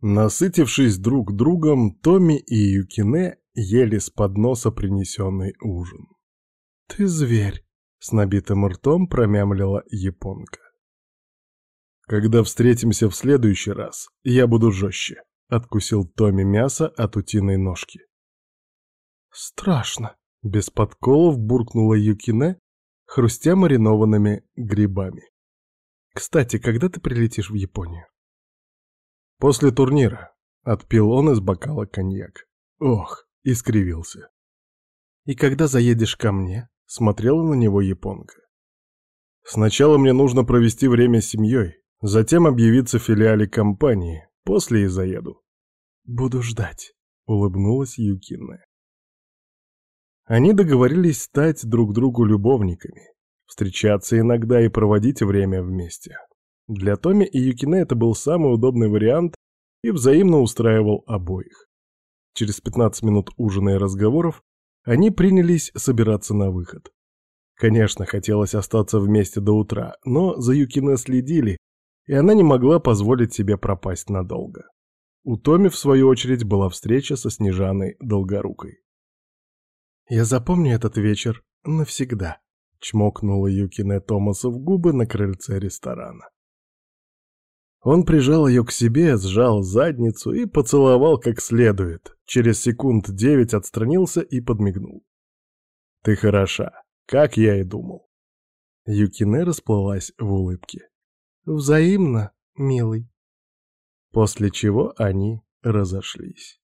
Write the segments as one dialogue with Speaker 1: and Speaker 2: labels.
Speaker 1: Насытившись друг другом, Томми и Юкине ели с подноса принесенный ужин. «Ты зверь!» — с набитым ртом промямлила японка. «Когда встретимся в следующий раз, я буду жестче», — откусил Томми мясо от утиной ножки. «Страшно!» — без подколов буркнула Юкине, хрустя маринованными грибами. «Кстати, когда ты прилетишь в Японию?» «После турнира», — отпил он из бокала коньяк. «Ох!» — искривился. «И когда заедешь ко мне?» — смотрела на него японка. «Сначала мне нужно провести время с семьей, затем объявиться в филиале компании, после и заеду». «Буду ждать», — улыбнулась Юкина. Они договорились стать друг другу любовниками, встречаться иногда и проводить время вместе. Для Томи и Юкине это был самый удобный вариант и взаимно устраивал обоих. Через 15 минут ужина и разговоров они принялись собираться на выход. Конечно, хотелось остаться вместе до утра, но за Юкине следили, и она не могла позволить себе пропасть надолго. У Томи, в свою очередь, была встреча со Снежаной Долгорукой. «Я запомню этот вечер навсегда», — чмокнула Юкине Томаса в губы на крыльце ресторана. Он прижал ее к себе, сжал задницу и поцеловал как следует. Через секунд девять отстранился и подмигнул. «Ты хороша, как я и думал». Юкине расплылась в улыбке. «Взаимно, милый». После чего они разошлись.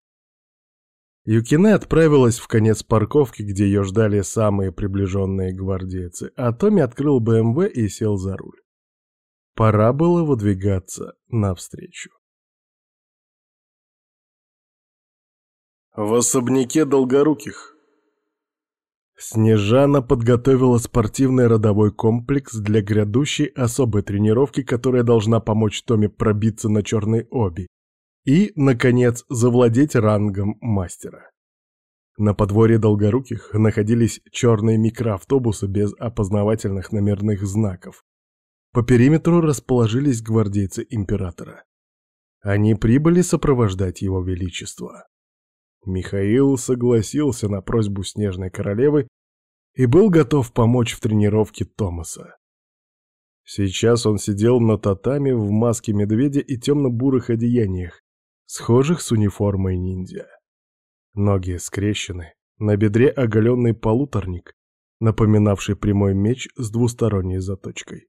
Speaker 1: Юкине отправилась в конец парковки, где ее ждали самые приближенные гвардейцы, а Томми открыл БМВ и сел за руль. Пора было выдвигаться навстречу. В особняке Долгоруких Снежана подготовила спортивный родовой комплекс для грядущей особой тренировки, которая должна помочь Томе пробиться на черной оби и, наконец, завладеть рангом мастера. На подворье Долгоруких находились черные микроавтобусы без опознавательных номерных знаков. По периметру расположились гвардейцы императора. Они прибыли сопровождать его величество. Михаил согласился на просьбу Снежной Королевы и был готов помочь в тренировке Томаса. Сейчас он сидел на татами в маске медведя и темно-бурых одеяниях, схожих с униформой ниндзя. Ноги скрещены, на бедре оголенный полуторник, напоминавший прямой меч с двусторонней заточкой.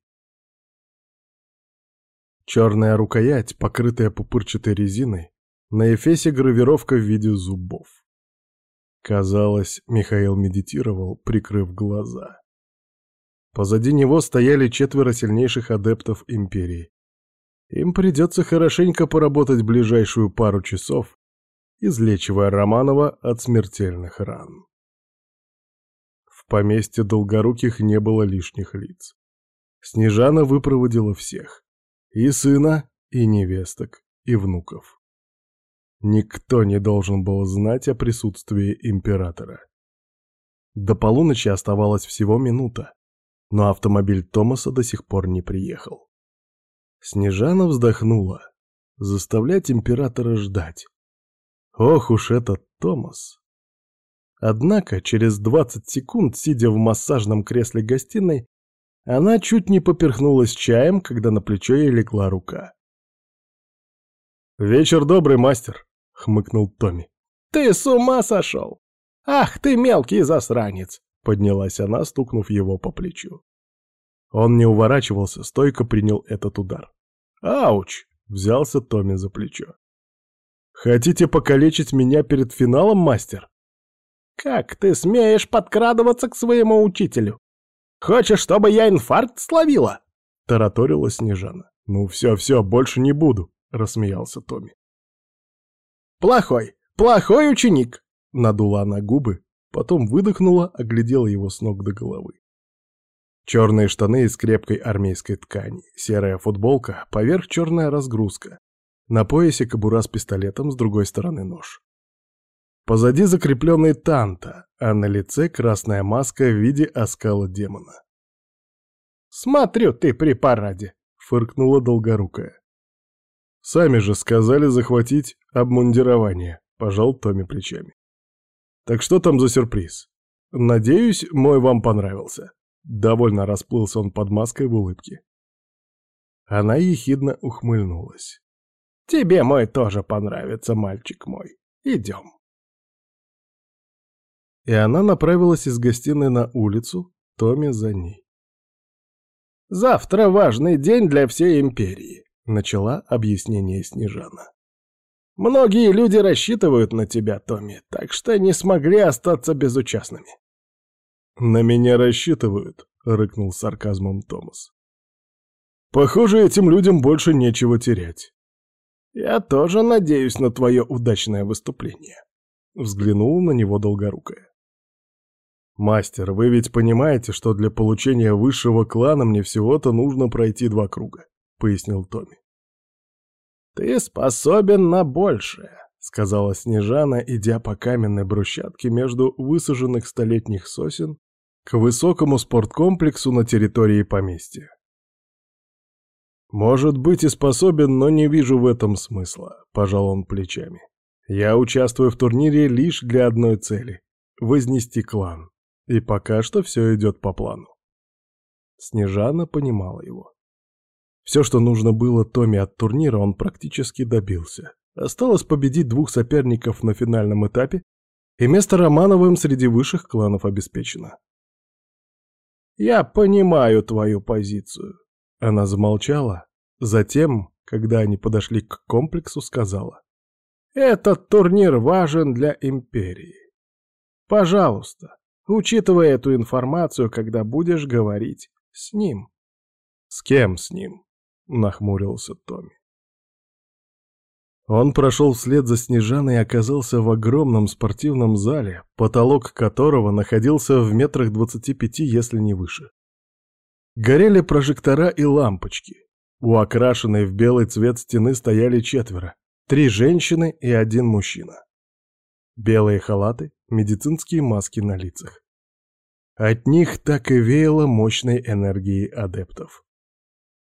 Speaker 1: Черная рукоять, покрытая пупырчатой резиной, на эфесе гравировка в виде зубов. Казалось, Михаил медитировал, прикрыв глаза. Позади него стояли четверо сильнейших адептов Империи, им придется хорошенько поработать ближайшую пару часов, излечивая Романова от смертельных ран. В поместье Долгоруких не было лишних лиц. Снежана выпроводила всех. И сына, и невесток, и внуков. Никто не должен был знать о присутствии императора. До полуночи оставалась всего минута, но автомобиль Томаса до сих пор не приехал. Снежана вздохнула. Заставлять императора ждать. Ох уж этот Томас. Однако через 20 секунд, сидя в массажном кресле гостиной, она чуть не поперхнулась чаем, когда на плечо ей легла рука. «Вечер добрый, мастер», — хмыкнул Томми. «Ты с ума сошел! Ах ты мелкий засранец!» — поднялась она, стукнув его по плечу. Он не уворачивался, стойко принял этот удар. «Ауч!» — взялся Томми за плечо. «Хотите покалечить меня перед финалом, мастер?» «Как ты смеешь подкрадываться к своему учителю? Хочешь, чтобы я инфаркт словила?» — тараторила Снежана. «Ну все-все, больше не буду», — рассмеялся Томми. «Плохой, плохой ученик!» — надула она губы, потом выдохнула, оглядела его с ног до головы. Черные штаны из крепкой армейской ткани, серая футболка, поверх черная разгрузка. На поясе кобура с пистолетом, с другой стороны нож. Позади закрепленный танта, а на лице красная маска в виде оскала демона. «Смотрю, ты при параде!» — фыркнула долгорукая. Сами же сказали захватить обмундирование, пожал Томми плечами. Так что там за сюрприз? Надеюсь, мой вам понравился. Довольно расплылся он под маской в улыбке. Она ехидно ухмыльнулась. «Тебе мой тоже понравится, мальчик мой. Идем». И она направилась из гостиной на улицу, Томми за ней. «Завтра важный день для всей империи», — начала объяснение Снежана. «Многие люди рассчитывают на тебя, Томми, так что не смогли остаться безучастными». «На меня рассчитывают», — рыкнул сарказмом Томас. «Похоже, этим людям больше нечего терять». «Я тоже надеюсь на твое удачное выступление», — взглянул на него Долгорукая. «Мастер, вы ведь понимаете, что для получения высшего клана мне всего-то нужно пройти два круга», — пояснил Томми. «Ты способен на большее», — сказала Снежана, идя по каменной брусчатке между высаженных столетних сосен к высокому спорткомплексу на территории поместья. «Может быть и способен, но не вижу в этом смысла», — пожал он плечами. «Я участвую в турнире лишь для одной цели — вознести клан. И пока что все идет по плану». Снежана понимала его. Все, что нужно было Томе от турнира, он практически добился. Осталось победить двух соперников на финальном этапе, и место Романовым среди высших кланов обеспечено. «Я понимаю твою позицию». Она замолчала, затем, когда они подошли к комплексу, сказала. «Этот турнир важен для Империи. Пожалуйста, учитывай эту информацию, когда будешь говорить с ним». «С кем с ним?» — нахмурился Томми. Он прошел вслед за Снежаной и оказался в огромном спортивном зале, потолок которого находился в метрах двадцати пяти, если не выше. Горели прожектора и лампочки. У окрашенной в белый цвет стены стояли четверо, три женщины и один мужчина. Белые халаты, медицинские маски на лицах. От них так и веяло мощной энергией адептов.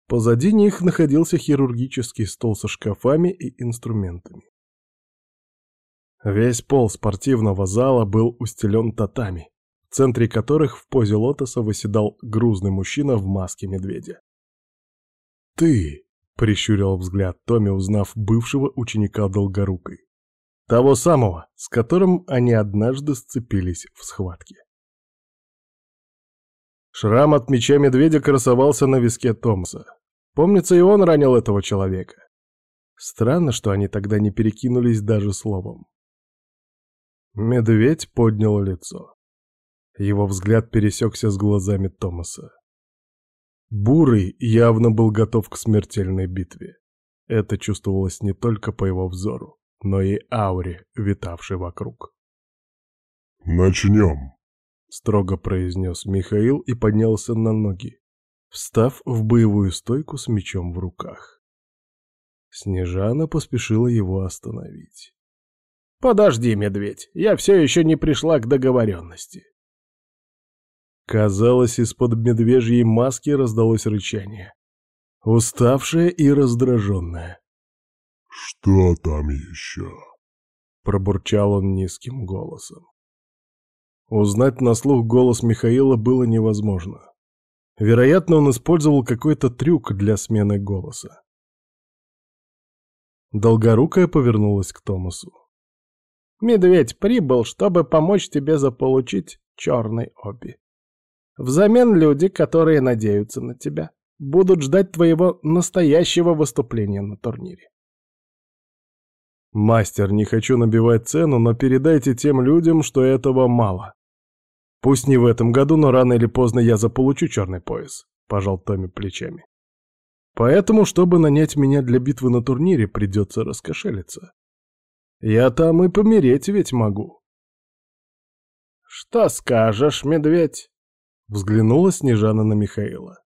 Speaker 1: Позади них находился хирургический стол со шкафами и инструментами. Весь пол спортивного зала был устелен татами, в центре которых в позе лотоса выседал грузный мужчина в маске медведя. «Ты!» — прищурил взгляд Томми, узнав бывшего ученика Долгорукой. Того самого, с которым они однажды сцепились в схватке. Шрам от меча медведя красовался на виске Томса. Помнится, и он ранил этого человека. Странно, что они тогда не перекинулись даже словом. Медведь поднял лицо. Его взгляд пересекся с глазами Томаса. Бурый явно был готов к смертельной битве. Это чувствовалось не только по его взору, но и ауре, витавшей вокруг.
Speaker 2: «Начнем», — строго произнес Михаил и поднялся на ноги встав в боевую стойку с мечом в руках.
Speaker 1: Снежана поспешила его остановить.
Speaker 3: «Подожди, медведь, я все еще не пришла к договоренности».
Speaker 1: Казалось, из-под медвежьей маски раздалось рычание. Уставшее и раздраженное.
Speaker 2: «Что там еще?»
Speaker 1: Пробурчал он низким голосом. Узнать на слух голос Михаила было невозможно. Вероятно, он использовал какой-то трюк для смены голоса. Долгорукая повернулась к Томасу.
Speaker 3: «Медведь прибыл, чтобы помочь тебе заполучить черный оби. Взамен люди, которые надеются на тебя, будут ждать твоего настоящего выступления на турнире.
Speaker 1: «Мастер, не хочу набивать цену, но передайте тем людям, что этого мало. Пусть не в этом году, но рано или поздно я заполучу черный пояс, пожал Томми плечами. Поэтому, чтобы нанять меня для битвы на турнире, придется раскошелиться. Я там и помереть ведь могу.
Speaker 3: Что скажешь, медведь?
Speaker 1: Взглянула Снежана на Михаила.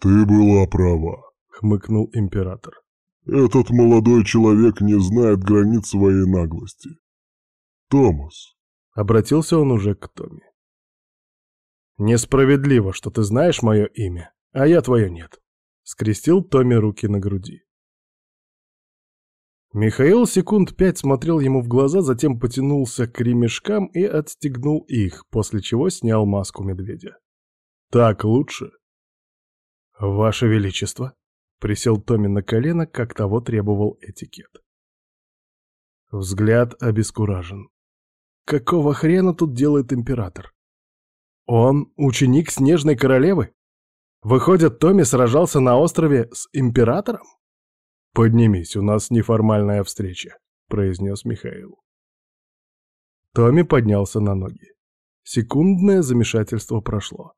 Speaker 2: Ты была права,
Speaker 1: хмыкнул император.
Speaker 2: Этот молодой человек не знает границ своей наглости. Томас,
Speaker 1: Обратился он уже к Томе. «Несправедливо, что ты знаешь мое имя, а я твое нет», — скрестил Томми руки на груди. Михаил секунд пять смотрел ему в глаза, затем потянулся к ремешкам и отстегнул их, после чего снял маску медведя. «Так лучше?» «Ваше Величество!» — присел Томми на колено, как того требовал этикет. Взгляд обескуражен. Какого хрена тут делает император? Он ученик Снежной Королевы? Выходит, Томми сражался на острове с императором? «Поднимись, у нас неформальная встреча», — произнес Михаил. Томми поднялся на ноги. Секундное замешательство прошло.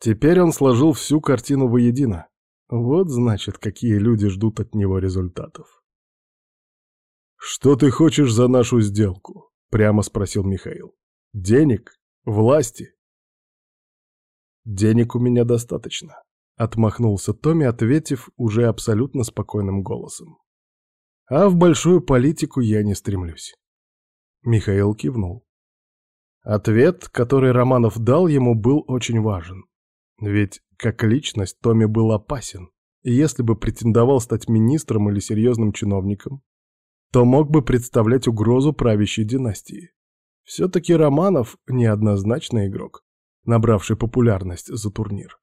Speaker 1: Теперь он сложил всю картину воедино. Вот значит, какие люди ждут от него результатов. «Что ты хочешь за нашу сделку?» — прямо спросил Михаил. «Денег? Власти?» «Денег у меня достаточно», — отмахнулся Томми, ответив уже абсолютно спокойным голосом. «А в большую политику я не стремлюсь». Михаил кивнул. Ответ, который Романов дал ему, был очень важен. Ведь как личность Томми был опасен, и если бы претендовал стать министром или серьезным чиновником, то мог бы представлять угрозу правящей династии. Все-таки Романов неоднозначный игрок, набравший популярность за турнир.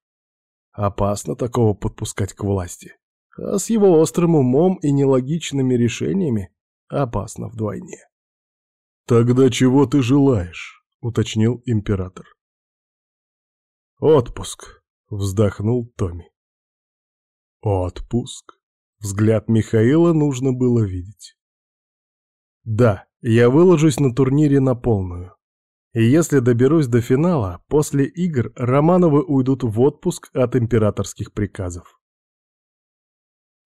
Speaker 1: Опасно такого подпускать к власти. А с его острым умом и нелогичными решениями опасно вдвойне. «Тогда чего ты желаешь?» — уточнил император. «Отпуск», — вздохнул Томми. «Отпуск?» Взгляд Михаила нужно было видеть. Да, я выложусь на турнире на полную. И если доберусь до финала, после игр Романовы уйдут в отпуск от императорских приказов.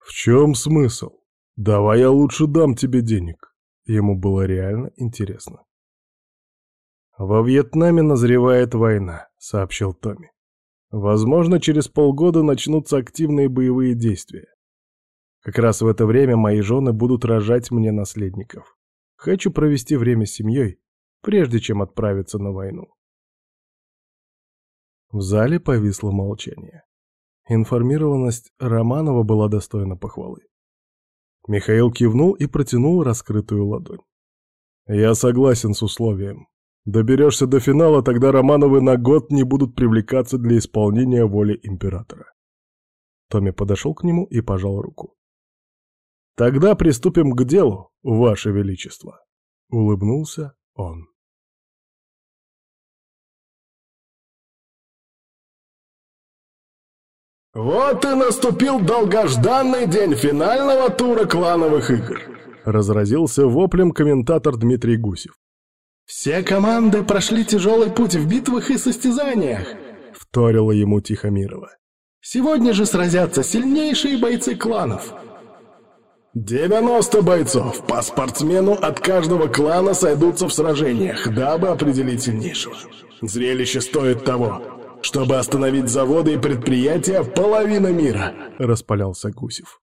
Speaker 1: В чем смысл? Давай я лучше дам тебе денег. Ему было реально интересно. Во Вьетнаме назревает война, сообщил Томми. Возможно, через полгода начнутся активные боевые действия. Как раз в это время мои жены будут рожать мне наследников. Хочу провести время с семьей, прежде чем отправиться на войну. В зале повисло молчание. Информированность Романова была достойна похвалы. Михаил кивнул и протянул раскрытую ладонь. «Я согласен с условием. Доберешься до финала, тогда Романовы на год не будут привлекаться для исполнения воли императора». Томми подошел к нему и пожал руку. «Тогда приступим к делу, Ваше Величество!» — улыбнулся он.
Speaker 3: «Вот и наступил долгожданный день финального тура клановых игр!»
Speaker 1: — разразился воплем комментатор Дмитрий Гусев.
Speaker 3: «Все команды прошли тяжелый путь в битвах и состязаниях!»
Speaker 1: — вторила ему Тихомирова.
Speaker 3: «Сегодня же сразятся сильнейшие бойцы кланов!» 90 бойцов по спортсмену от каждого клана сойдутся в сражениях, дабы определить сильнейшего. Зрелище стоит того, чтобы остановить заводы и предприятия половины мира, распалялся Гусев.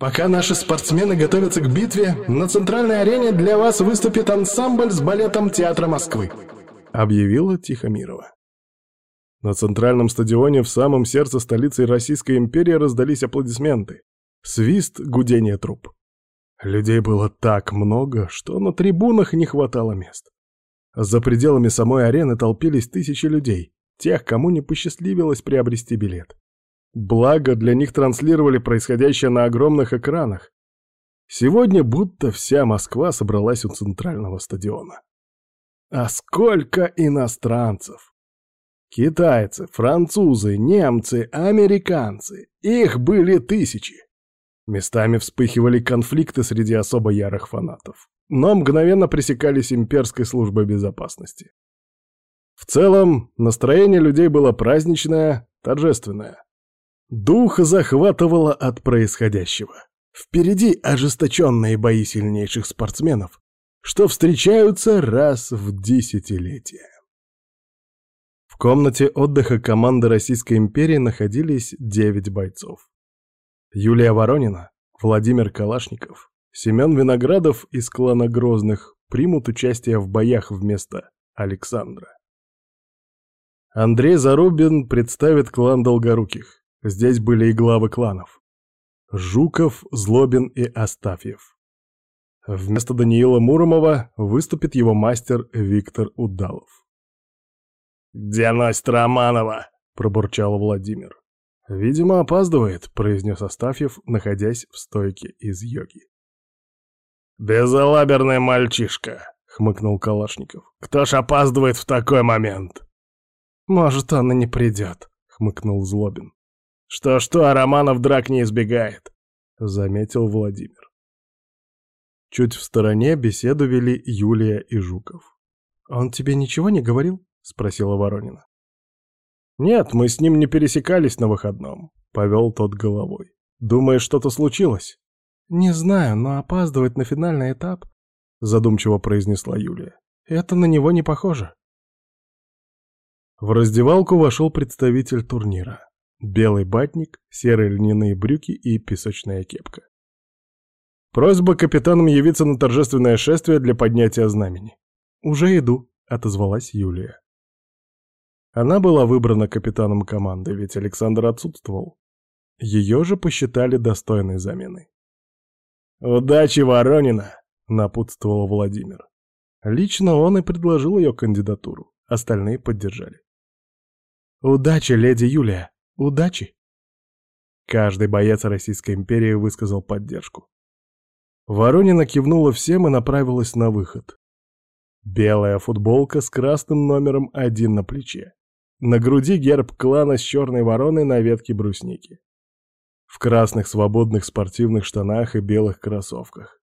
Speaker 3: Пока наши спортсмены готовятся к битве, на центральной арене для вас выступит ансамбль с балетом Театра Москвы, объявила Тихомирова.
Speaker 1: На центральном стадионе в самом сердце столицы Российской империи раздались аплодисменты. Свист, гудение труб. Людей было так много, что на трибунах не хватало мест. За пределами самой арены толпились тысячи людей, тех, кому не посчастливилось приобрести билет. Благо, для них транслировали происходящее на огромных экранах. Сегодня будто вся Москва собралась у центрального стадиона. А сколько иностранцев! Китайцы, французы, немцы, американцы. Их были тысячи. Местами вспыхивали конфликты среди особо ярых фанатов, но мгновенно пресекались имперской службой безопасности. В целом, настроение людей было праздничное, торжественное. Дух захватывало от происходящего. Впереди ожесточенные бои сильнейших спортсменов, что встречаются раз в десятилетие. В комнате отдыха команды Российской империи находились девять бойцов. Юлия Воронина, Владимир Калашников, Семен Виноградов из клана Грозных примут участие в боях вместо Александра. Андрей Зарубин представит клан Долгоруких. Здесь были и главы кланов. Жуков, Злобин и Астафьев. Вместо Даниила Муромова выступит его мастер Виктор Удалов.
Speaker 3: «Где носит Романова?» — пробурчал Владимир.
Speaker 1: «Видимо, опаздывает», — произнес Астафьев, находясь в стойке из йоги.
Speaker 3: «Безалаберный мальчишка», — хмыкнул Калашников. «Кто ж опаздывает в такой момент?»
Speaker 1: «Может, он и не придет», — хмыкнул Злобин.
Speaker 3: «Что-что, а Романов драк не избегает», —
Speaker 1: заметил Владимир. Чуть в стороне беседу вели Юлия и Жуков. «Он тебе ничего не говорил?» — спросила Воронина.
Speaker 3: «Нет, мы с ним не пересекались на выходном», — повел тот головой. «Думаешь, что-то случилось?»
Speaker 1: «Не знаю, но опаздывать на финальный этап», — задумчиво произнесла Юлия. «Это на него не похоже». В раздевалку вошел представитель турнира. Белый батник, серые льняные брюки и песочная кепка.
Speaker 3: «Просьба капитанам явиться на торжественное шествие для поднятия знамени».
Speaker 1: «Уже иду», — отозвалась Юлия. Она была выбрана капитаном команды, ведь Александр отсутствовал. Ее же посчитали достойной заменой.
Speaker 3: «Удачи, Воронина!»
Speaker 1: — напутствовал Владимир. Лично он и предложил ее кандидатуру, остальные поддержали. «Удачи, леди Юлия!» Удачи!» Каждый боец Российской империи высказал поддержку. Воронина кивнула всем и направилась на выход. Белая футболка с красным номером один на плече. На груди герб клана с черной вороной на ветке брусники. В красных свободных спортивных штанах и белых кроссовках.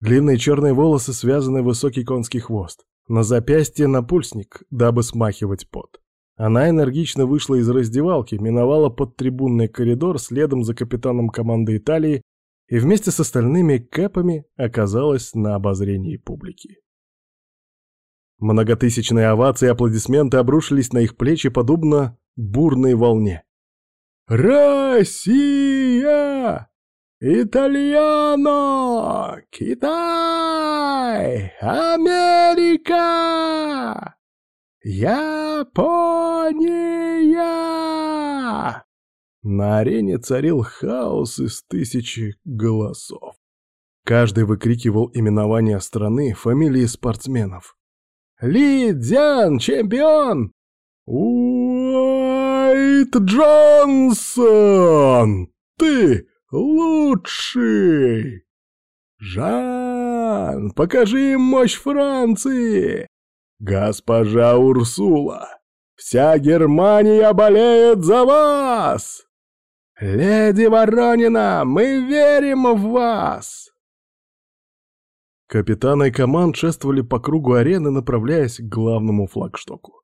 Speaker 1: Длинные черные волосы связаны в высокий конский хвост. На запястье напульсник, дабы смахивать пот. Она энергично вышла из раздевалки, миновала подтрибунный коридор следом за капитаном команды Италии и вместе с остальными кэпами оказалась на обозрении публики. Многотысячные овации и аплодисменты обрушились на их плечи подобно бурной волне. «Россия! Итальяно! Китай! Америка!» «Япония!» На арене царил хаос из тысячи голосов. Каждый выкрикивал именование страны, фамилии спортсменов. «Ли Дзян, чемпион!» «Уайт Джонсон! Ты лучший!» «Жан, покажи мощь Франции!» «Госпожа Урсула, вся Германия болеет за вас! Леди Воронина, мы верим в вас!» Капитаны команд шествовали по кругу арены, направляясь к главному флагштоку.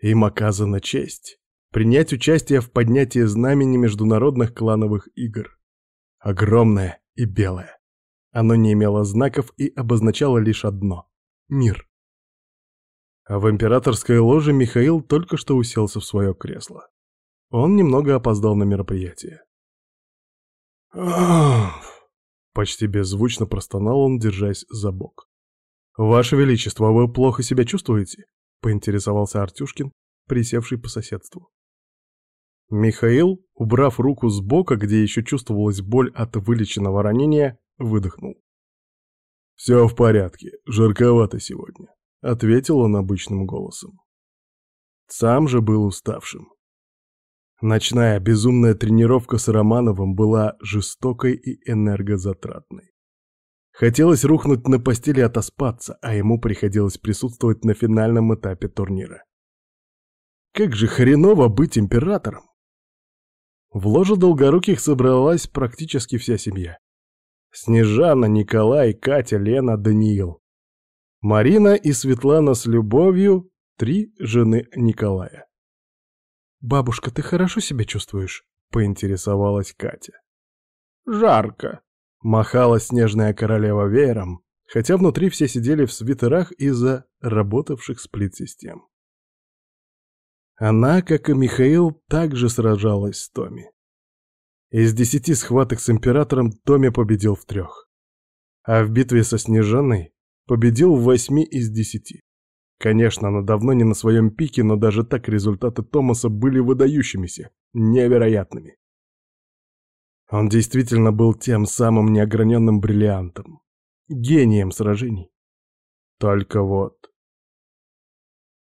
Speaker 1: Им оказана честь принять участие в поднятии знамени международных клановых игр. Огромное и белое. Оно не имело знаков и обозначало лишь одно — мир. А в императорской ложе Михаил только что уселся в свое кресло. Он немного опоздал на мероприятие. Почти беззвучно простонал он, держась за бок. «Ваше Величество, вы плохо себя чувствуете?» — поинтересовался Артюшкин, присевший по соседству. Михаил, убрав руку с бока, где еще чувствовалась боль от вылеченного ранения, выдохнул. «Все в порядке, жарковато сегодня. — ответил он обычным голосом. Сам же был уставшим. Ночная безумная тренировка с Романовым была жестокой и энергозатратной. Хотелось рухнуть на постели отоспаться, а ему приходилось присутствовать на финальном этапе турнира. Как же хреново быть императором! В ложе Долгоруких собралась практически вся семья. Снежана, Николай, Катя, Лена, Даниил. Марина и Светлана с любовью — три жены Николая. «Бабушка, ты хорошо себя чувствуешь?» — поинтересовалась Катя.
Speaker 3: «Жарко», —
Speaker 1: махала снежная королева веером, хотя внутри все сидели в свитерах из-за работавших сплит-систем. Она, как и Михаил, также сражалась с Томи. Из десяти схваток с императором Томи победил в трех. А в битве со Снежаной Победил в восьми из десяти. Конечно, она давно не на своем пике, но даже так результаты Томаса были выдающимися, невероятными. Он действительно был тем самым неограненным бриллиантом, гением сражений. Только вот...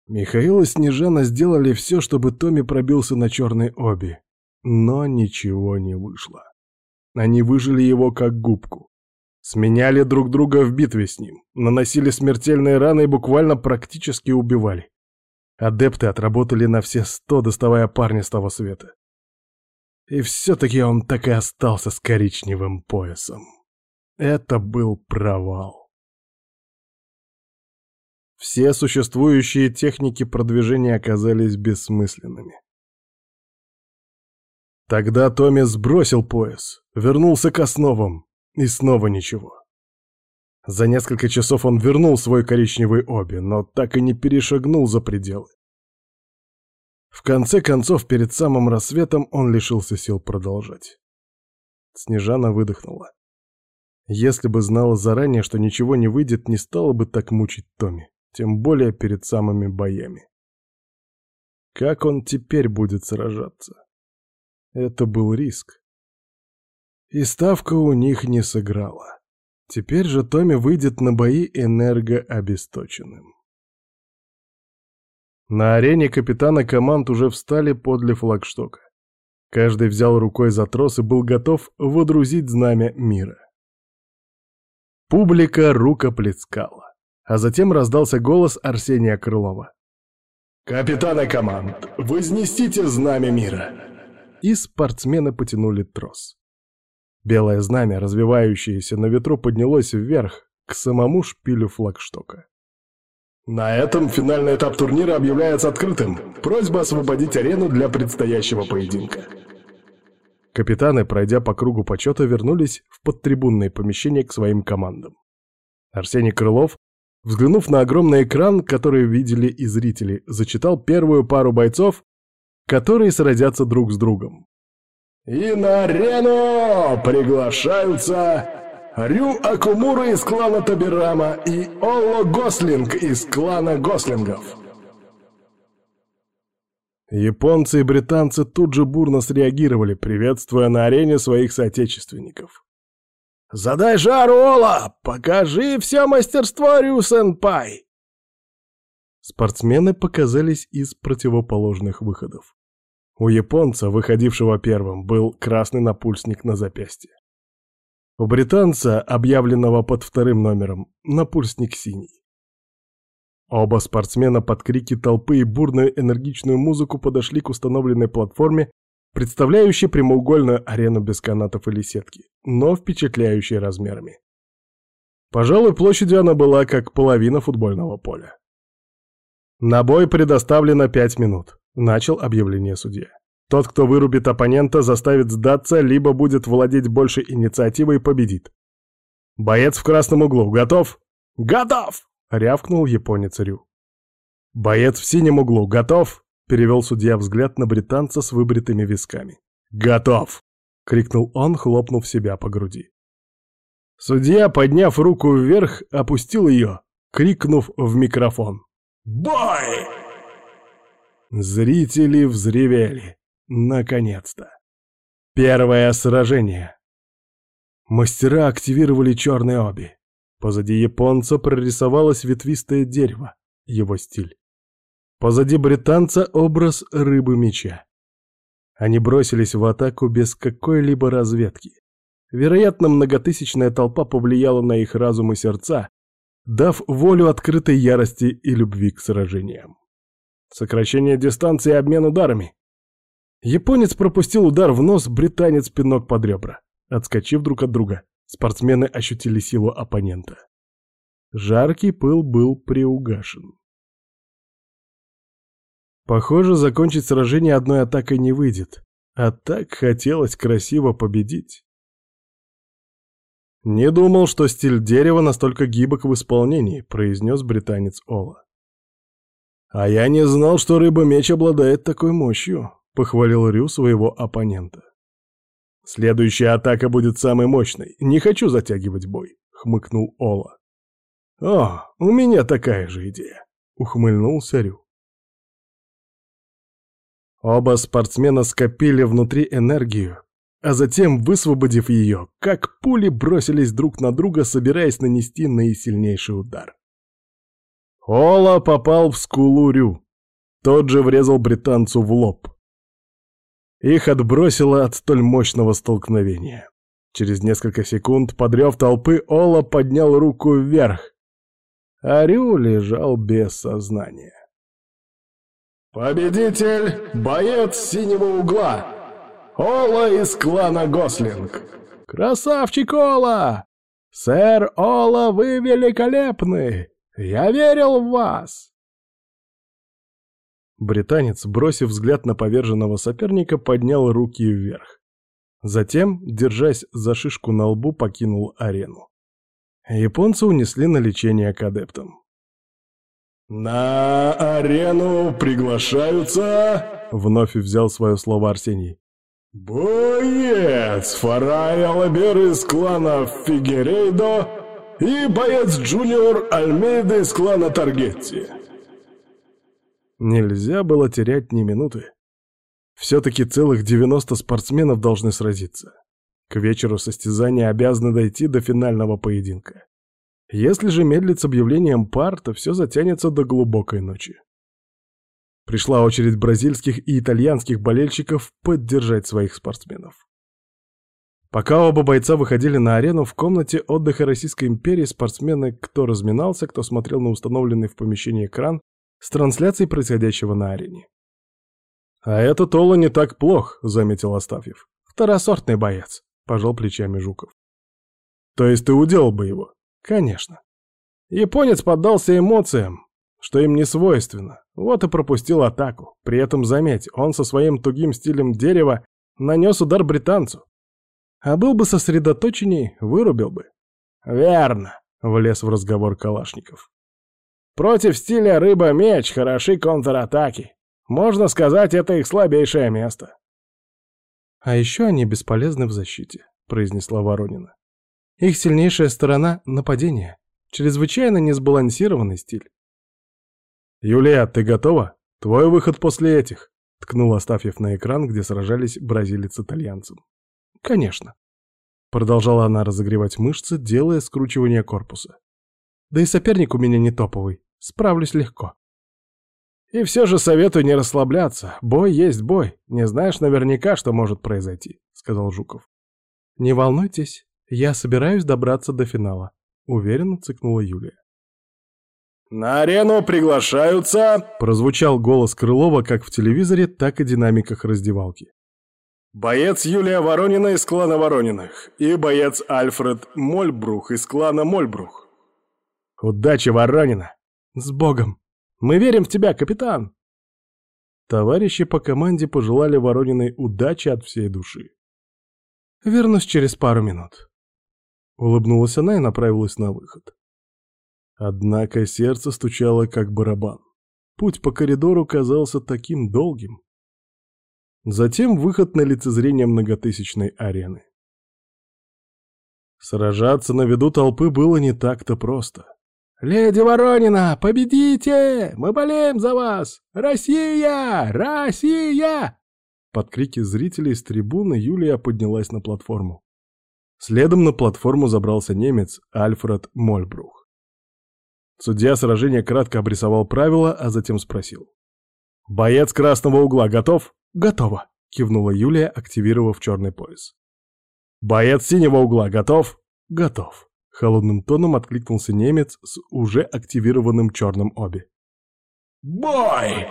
Speaker 1: Михаил и Снежана сделали все, чтобы Томми пробился на черной оби, но ничего не вышло. Они выжили его как губку. Сменяли друг друга в битве с ним, наносили смертельные раны и буквально практически убивали. Адепты отработали на все сто, доставая парня с того света. И все-таки он так и остался с коричневым поясом. Это был провал. Все существующие техники продвижения оказались бессмысленными. Тогда Томми сбросил пояс, вернулся к основам, и снова ничего. За несколько часов он вернул свой коричневый оби, но так и не перешагнул за пределы. В конце концов, перед самым рассветом он лишился сил продолжать. Снежана выдохнула. Если бы знала заранее, что ничего не выйдет, не стала бы так мучить Томми, тем более перед самыми боями. Как он теперь будет сражаться? Это был риск. И ставка у них не сыграла. Теперь же Томми выйдет на бои энергообесточенным. На арене капитаны команд уже встали подле флагштока. Каждый взял рукой за трос и был готов водрузить знамя мира. Публика рукоплескала, а затем раздался голос Арсения Крылова. «Капитаны команд, вознесите знамя мира!» И спортсмены потянули трос. Белое знамя, развивающееся на ветру, поднялось вверх, к самому шпилю флагштока. На этом финальный этап турнира объявляется открытым. Просьба освободить арену для предстоящего поединка. Капитаны, пройдя по кругу почета, вернулись в подтрибунное помещение к своим командам. Арсений Крылов, взглянув на огромный экран, который видели и зрители, зачитал первую пару бойцов, которые сразятся друг с другом. «И на арену приглашаются Рю Акумура из клана Табирама и Олло Гослинг из клана Гослингов. Японцы и британцы тут же бурно среагировали, приветствуя на арене своих соотечественников. «Задай жару, Ола! Покажи все мастерство, Рю-сенпай!» Спортсмены показались из противоположных выходов. У японца, выходившего первым, был красный напульсник на запястье. У британца, объявленного под вторым номером, напульсник синий. Оба спортсмена под крики толпы и бурную энергичную музыку подошли к установленной платформе, представляющей прямоугольную арену без канатов или сетки, но впечатляющей размерами. Пожалуй, площадью она была как половина футбольного поля. На бой предоставлено пять минут, начал объявление судья. Тот, кто вырубит оппонента, заставит сдаться, либо будет владеть больше инициативой и победит. Боец в красном углу. Готов? Готов! Рявкнул японец Рю. Боец в синем углу. Готов? Перевел судья взгляд на британца с выбритыми висками. Готов! Крикнул он, хлопнув себя по груди. Судья, подняв руку вверх, опустил ее, крикнув в микрофон. «Бой!» Зрители взревели. Наконец-то. Первое сражение. Мастера активировали черные оби. Позади японца прорисовалось ветвистое дерево, его стиль. Позади британца образ рыбы-меча. Они бросились в атаку без какой-либо разведки. Вероятно, многотысячная толпа повлияла на их разум и сердца, дав волю открытой ярости и любви к сражениям. Сокращение дистанции и обмен ударами. Японец пропустил удар в нос, британец пинок под ребра. Отскочив друг от друга, спортсмены ощутили силу оппонента. Жаркий пыл был приугашен. Похоже, закончить сражение одной атакой не выйдет. А так хотелось красиво победить. «Не думал, что стиль дерева настолько гибок в исполнении», — произнес британец Ола. «А я не знал, что рыба-меч обладает такой мощью», — похвалил Рю своего оппонента. «Следующая атака будет самой мощной. Не хочу затягивать бой», — хмыкнул Ола. «О, у меня такая же идея», — ухмыльнулся Рю. Оба спортсмена скопили внутри энергию, а затем, высвободив ее, как пули бросились друг на друга, собираясь нанести наисильнейший удар. Ола попал в скулу Рю. Тот же врезал британцу в лоб. Их отбросило от столь мощного столкновения. Через несколько секунд, подрев толпы, Ола поднял руку вверх. А Рю лежал без сознания. «Победитель — боец синего угла! Ола из клана Гослинг!» «Красавчик Ола! Сэр Ола, вы великолепны! Я верил в вас!» Британец, бросив взгляд на поверженного соперника, поднял руки вверх. Затем, держась за шишку на лбу, покинул арену. Японцы унесли на лечение к адептам. «На арену приглашаются...» — вновь взял свое слово Арсений. «Боец Фарай Алабер из клана Фигерейдо и боец Джуниор Альмейда из клана Таргетти». Нельзя было терять ни минуты. Все-таки целых 90 спортсменов должны сразиться. К вечеру состязания обязаны дойти до финального поединка. Если же медлить с объявлением пар, то все затянется до глубокой ночи. Пришла очередь бразильских и итальянских болельщиков поддержать своих спортсменов. Пока оба бойца выходили на арену, в комнате отдыха Российской империи спортсмены кто разминался, кто смотрел на установленный в помещении экран с трансляцией происходящего на арене. «А этот Ола не так плох», — заметил Астафьев. «Второсортный боец», — пожал плечами Жуков. «То есть ты уделал бы его?» «Конечно». Японец поддался эмоциям, что им не свойственно, вот и пропустил атаку. При этом, заметь, он со своим тугим стилем дерева нанес удар британцу. А был бы сосредоточенней, вырубил бы. «Верно», — влез в разговор Калашников. «Против стиля рыба-меч хороши контратаки. Можно сказать, это их слабейшее место. А еще они бесполезны в защите, произнесла Воронина. Их сильнейшая сторона — нападение. Чрезвычайно несбалансированный стиль. «Юлия, ты готова? Твой выход после этих!» — ткнул Астафьев на экран, где сражались бразилец с итальянцем. «Конечно». Продолжала она разогревать мышцы, делая скручивание корпуса. «Да и соперник у меня не топовый. Справлюсь легко. И все же советую не расслабляться. Бой есть бой. Не знаешь наверняка, что может произойти, сказал Жуков. Не волнуйтесь, я собираюсь добраться до финала, уверенно цыкнула Юлия. «На арену приглашаются!» Прозвучал голос Крылова как в телевизоре, так и динамиках раздевалки. «Боец Юлия Воронина из клана Ворониных и боец Альфред Мольбрух из клана Мольбрух». «Удачи, Воронина!» «С Богом!» Мы верим в тебя, капитан!» Товарищи по команде пожелали Ворониной удачи от всей души. «Вернусь через пару минут». Улыбнулась она и направилась на выход. Однако сердце стучало как барабан. Путь по коридору казался таким долгим. Затем выход на лицезрение многотысячной арены. Сражаться на виду толпы было не так-то просто. «Леди Воронина, победите! Мы болеем за вас! Россия! Россия!» Под крики зрителей с трибуны Юлия поднялась на платформу. Следом на платформу забрался немец Альфред Мольбрух. Судья сражения кратко обрисовал правила, а затем спросил. «Боец красного угла готов?» «Готово», — кивнула Юлия, активировав черный пояс. «Боец синего угла готов?» «Готов». Холодным тоном откликнулся немец с уже активированным черным оби. «Бой!»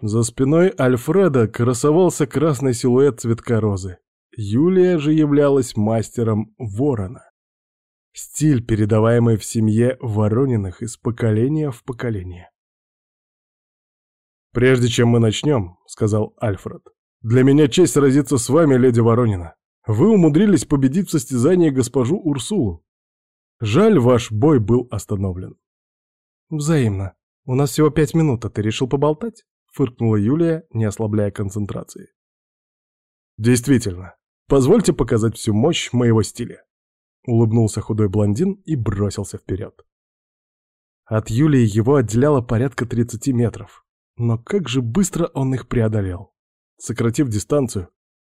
Speaker 1: За спиной Альфреда красовался красный силуэт цветка розы. Юлия же являлась мастером ворона. Стиль, передаваемый в семье Ворониных из поколения в поколение. «Прежде чем мы начнем», — сказал Альфред, — «для меня честь сразиться с вами, леди Воронина. Вы умудрились победить в состязании госпожу Урсулу. Жаль, ваш бой был остановлен. Взаимно. У нас всего пять минут, а ты решил поболтать? Фыркнула Юлия, не ослабляя концентрации. Действительно. Позвольте показать всю мощь моего стиля. Улыбнулся худой блондин и бросился вперед. От Юлии его отделяло порядка 30 метров. Но как же быстро он их преодолел. Сократив дистанцию,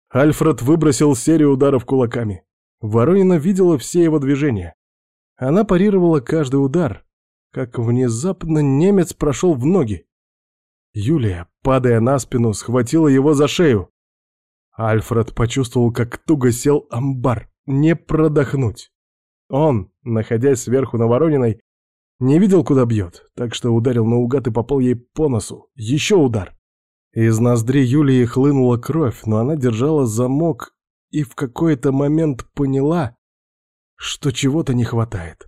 Speaker 1: Альфред выбросил серию ударов кулаками. Воронина видела все его движения. Она парировала каждый удар, как внезапно немец прошел в ноги. Юлия, падая на спину, схватила его за шею. Альфред почувствовал, как туго сел амбар. Не продохнуть. Он, находясь сверху на Ворониной, не видел, куда бьет, так что ударил наугад и попал ей по носу. Еще удар. Из ноздри Юлии хлынула кровь, но она держала замок и в какой-то момент поняла, что чего-то не хватает.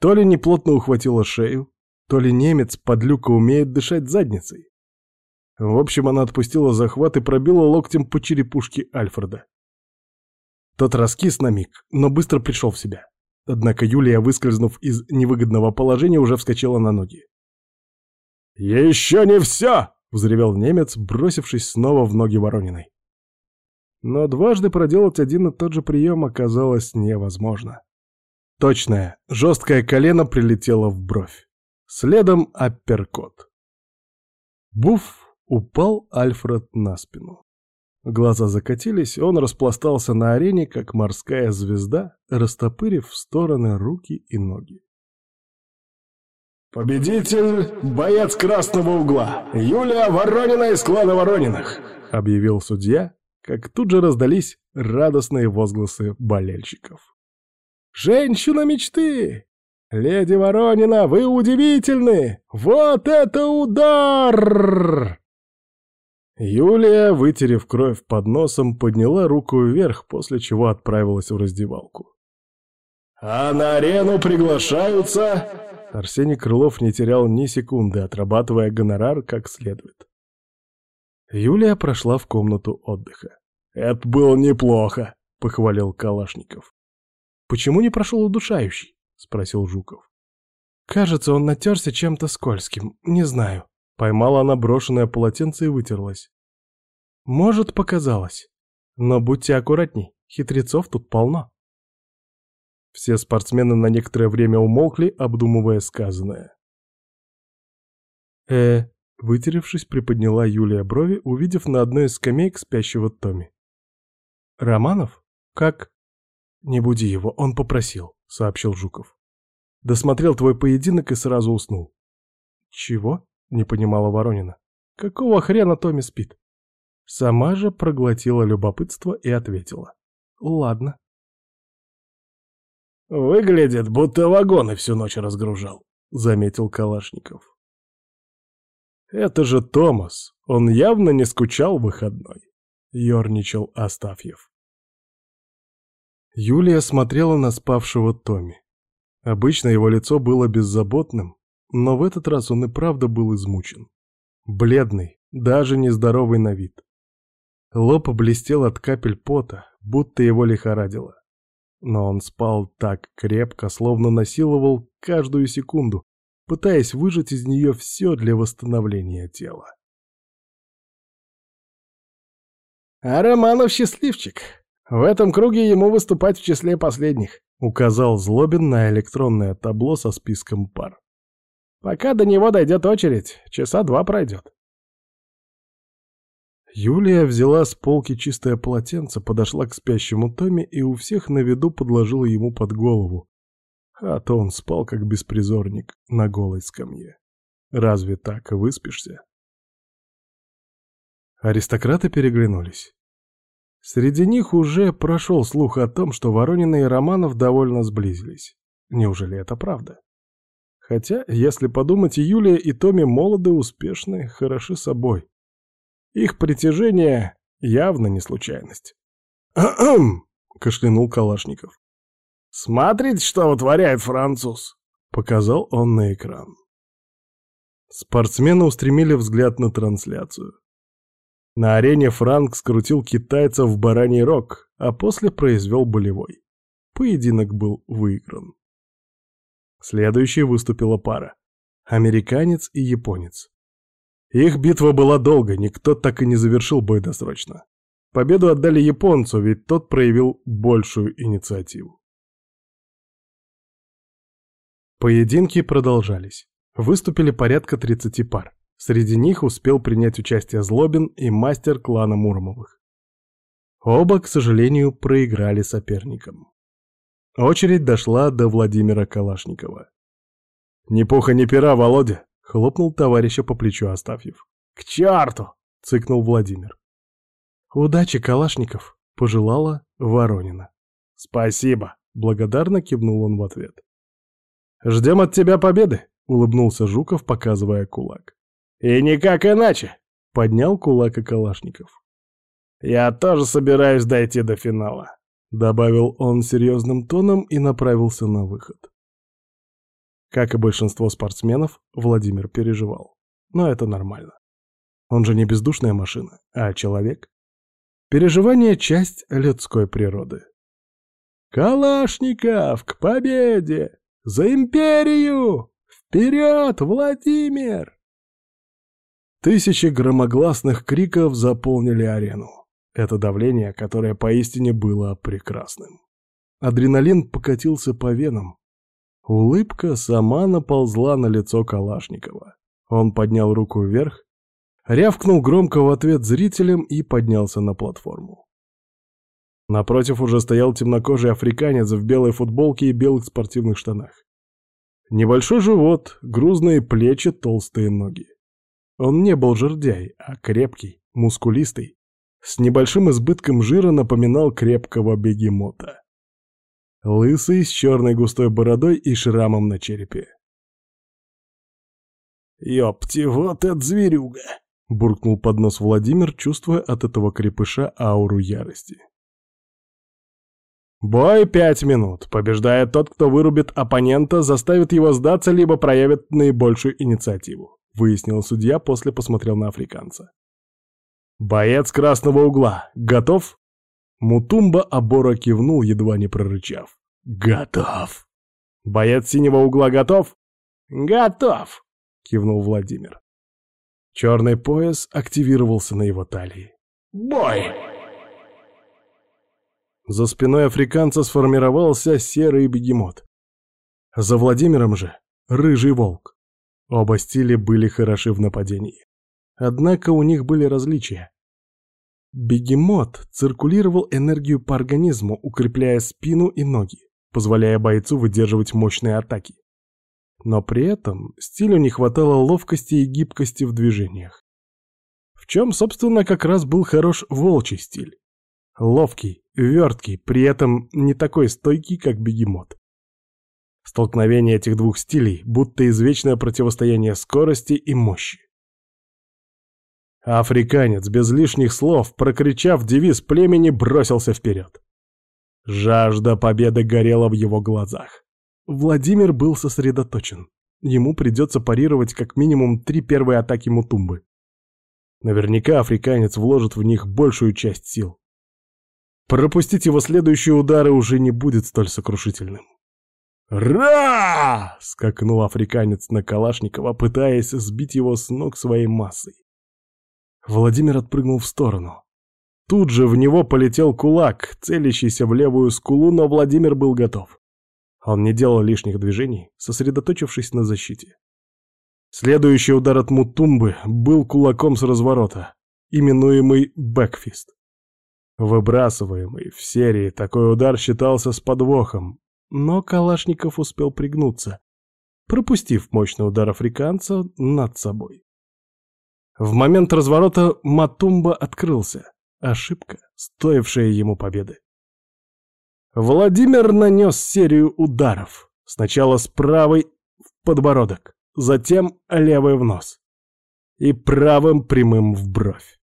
Speaker 1: То ли неплотно ухватила шею, то ли немец подлюка умеет дышать задницей. В общем, она отпустила захват и пробила локтем по черепушке Альфреда. Тот раскис на миг, но быстро пришел в себя. Однако Юлия, выскользнув из невыгодного положения, уже вскочила на ноги. «Еще не все!» — взревел немец, бросившись снова в ноги Ворониной. Но дважды проделать один и тот же прием оказалось невозможно. Точное, жесткое колено прилетело в бровь. Следом апперкот. Буф! Упал Альфред на спину. Глаза закатились, он распластался на арене, как морская звезда, растопырив в стороны руки и ноги.
Speaker 3: «Победитель — боец красного угла, Юлия Воронина из клана Ворониных!»
Speaker 1: — объявил судья, как тут же раздались радостные возгласы болельщиков. «Женщина мечты! Леди Воронина, вы удивительны! Вот это удар!» Юлия, вытерев кровь под носом, подняла руку вверх, после чего отправилась в раздевалку.
Speaker 3: «А на арену приглашаются...»
Speaker 1: Арсений Крылов не терял ни секунды, отрабатывая гонорар как следует. Юлия прошла в комнату отдыха.
Speaker 3: «Это было неплохо», — похвалил Калашников.
Speaker 1: «Почему не прошел удушающий?» — спросил Жуков. «Кажется, он натерся чем-то скользким, не знаю». Поймала она брошенное полотенце и вытерлась. Может, показалось. Но будьте аккуратней, хитрецов тут полно. Все спортсмены на некоторое время умолкли, обдумывая сказанное. э вытеревшись, приподняла Юлия брови, увидев на одной из скамеек спящего Томми. «Романов? Как?» «Не буди его, он попросил», — сообщил Жуков. «Досмотрел твой поединок и сразу уснул». «Чего?» Не понимала Воронина. Какого хрена Томми спит? Сама же проглотила любопытство и ответила. Ладно.
Speaker 3: Выглядит, будто вагоны всю ночь разгружал, заметил Калашников.
Speaker 1: Это же Томас, он явно не скучал выходной, ерничал Астафьев. Юлия смотрела на спавшего Томми. Обычно его лицо было беззаботным, но в этот раз он и правда был измучен. Бледный, даже нездоровый на вид. Лоб блестел от капель пота, будто его лихорадило. Но он спал так крепко, словно насиловал каждую секунду, пытаясь выжать из нее все для восстановления тела.
Speaker 3: «А Романов счастливчик. В этом круге ему выступать в числе последних», —
Speaker 1: указал Злобин на электронное табло со списком пар.
Speaker 3: Пока до него дойдет очередь, часа два пройдет.
Speaker 1: Юлия взяла с полки чистое полотенце, подошла к спящему Томе и у всех на виду подложила ему под голову. А то он спал, как беспризорник, на голой скамье. Разве так выспишься? Аристократы переглянулись. Среди них уже прошел слух о том, что Воронина и Романов довольно сблизились. Неужели это правда? Хотя, если подумать, и Юлия, и Томми молоды, успешны, хороши собой. Их притяжение явно не случайность.
Speaker 3: «Ахм!» — кашлянул Калашников. «Смотрите, что вытворяет француз!» — показал он на экран.
Speaker 1: Спортсмены устремили взгляд на трансляцию. На арене Франк скрутил китайца в бараний рог, а после произвел болевой. Поединок был выигран. Следующей выступила пара. Американец и японец. Их битва была долго, никто так и не завершил бой досрочно. Победу отдали японцу, ведь тот проявил большую инициативу. Поединки продолжались. Выступили порядка 30 пар. Среди них успел принять участие Злобин и мастер клана Муромовых. Оба, к сожалению, проиграли соперникам. Очередь дошла до Владимира Калашникова. «Ни пуха, ни пера, Володя!» — хлопнул товарища по плечу Астафьев.
Speaker 3: «К черту!»
Speaker 1: — цыкнул Владимир. «Удачи, Калашников!» — пожелала Воронина.
Speaker 3: «Спасибо!»
Speaker 1: — благодарно кивнул он в ответ. «Ждем от тебя победы!» — улыбнулся Жуков, показывая кулак.
Speaker 3: «И никак иначе!»
Speaker 1: — поднял кулак и Калашников.
Speaker 3: «Я тоже собираюсь дойти до финала», —
Speaker 1: добавил он серьезным тоном и направился на выход. Как и большинство спортсменов, Владимир переживал. Но это нормально. Он же не бездушная машина, а человек. Переживание — часть людской природы. «Калашников, к победе! За империю! Вперед, Владимир!» Тысячи громогласных криков заполнили арену. Это давление, которое поистине было прекрасным. Адреналин покатился по венам. Улыбка сама наползла на лицо Калашникова. Он поднял руку вверх, рявкнул громко в ответ зрителям и поднялся на платформу. Напротив уже стоял темнокожий африканец в белой футболке и белых спортивных штанах. Небольшой живот, грузные плечи, толстые ноги. Он не был жердяй, а крепкий, мускулистый, с небольшим избытком жира напоминал крепкого бегемота. Лысый, с черной густой бородой и шрамом на черепе.
Speaker 3: «Ёпти, вот этот зверюга!»
Speaker 1: — буркнул под нос Владимир, чувствуя от этого крепыша ауру ярости. Бой пять минут. Побеждает тот, кто вырубит оппонента, заставит его сдаться, либо проявит наибольшую инициативу, выяснил судья, после посмотрел на африканца. «Боец красного угла, готов?» Мутумба Абора кивнул, едва не прорычав. «Готов!» «Боец синего угла готов?»
Speaker 3: «Готов!»
Speaker 1: — кивнул Владимир. Черный пояс активировался на его талии.
Speaker 3: «Бой!»
Speaker 1: За спиной африканца сформировался серый бегемот. За Владимиром же — рыжий волк. Оба стиля были хороши в нападении. Однако у них были различия. Бегемот циркулировал энергию по организму, укрепляя спину и ноги, позволяя бойцу выдерживать мощные атаки. Но при этом стилю не хватало ловкости и гибкости в движениях. В чем, собственно, как раз был хорош волчий стиль. Ловкий, верткий, при этом не такой стойкий, как бегемот. Столкновение этих двух стилей, будто извечное противостояние скорости и мощи. Африканец без лишних слов, прокричав девиз племени, бросился вперед. Жажда победы горела в его глазах. Владимир был сосредоточен. Ему придется парировать как минимум три первые атаки Мутумбы. Наверняка африканец вложит в них большую часть сил. Пропустить его следующие удары уже не будет столь сокрушительным. «Ра!» — скакнул африканец на Калашникова, пытаясь сбить его с ног своей массой. Владимир отпрыгнул в сторону. Тут же в него полетел кулак, целящийся в левую скулу, но Владимир был готов. Он не делал лишних движений, сосредоточившись на защите. Следующий удар от Мутумбы был кулаком с разворота, именуемый бэкфист. Выбрасываемый в серии такой удар считался с подвохом, но Калашников успел пригнуться, пропустив мощный удар африканца над собой. В момент разворота Матумба открылся. Ошибка, стоившая ему победы. Владимир нанес серию ударов. Сначала с правой в подбородок, затем левой в нос. И правым прямым в бровь.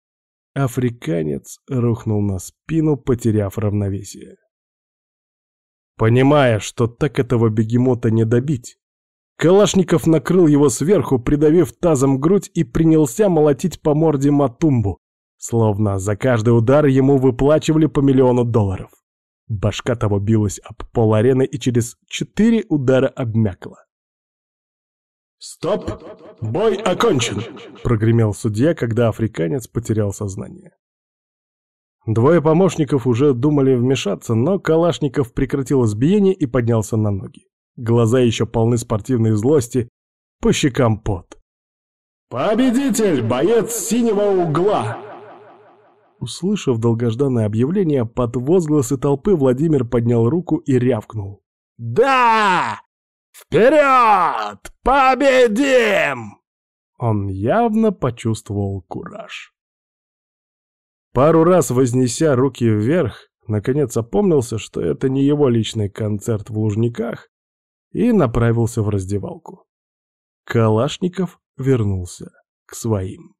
Speaker 1: Африканец рухнул на спину, потеряв равновесие. Понимая, что так этого бегемота не добить, Калашников накрыл его сверху, придавив тазом грудь и принялся молотить по морде Матумбу, словно за каждый удар ему выплачивали по миллиону долларов. Башка того билась об пол арены и через четыре удара обмякла. «Стоп! Бой окончен!» — прогремел судья, когда африканец потерял сознание. Двое помощников уже думали вмешаться, но Калашников прекратил избиение и поднялся на ноги. Глаза еще полны спортивной злости, по щекам пот. «Победитель! Боец синего угла!» Услышав долгожданное объявление, под возгласы толпы Владимир поднял руку и рявкнул.
Speaker 3: «Да! Вперед! Победим!»
Speaker 1: Он явно почувствовал кураж. Пару раз вознеся руки вверх, наконец опомнился, что это не его личный концерт в Лужниках, и направился в раздевалку. Калашников вернулся к своим.